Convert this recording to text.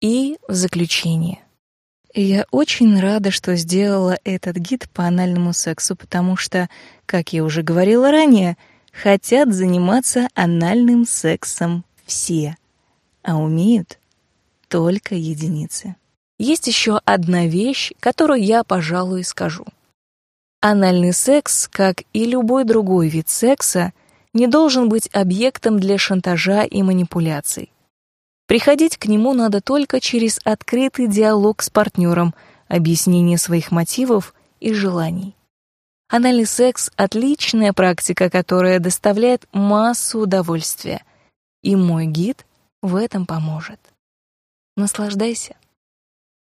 И в заключение. Я очень рада, что сделала этот гид по анальному сексу, потому что, как я уже говорила ранее, хотят заниматься анальным сексом все, а умеют только единицы. Есть еще одна вещь, которую я, пожалуй, скажу. Анальный секс, как и любой другой вид секса, не должен быть объектом для шантажа и манипуляций. Приходить к нему надо только через открытый диалог с партнером, объяснение своих мотивов и желаний. Анальный секс — отличная практика, которая доставляет массу удовольствия. И мой гид в этом поможет. Наслаждайся.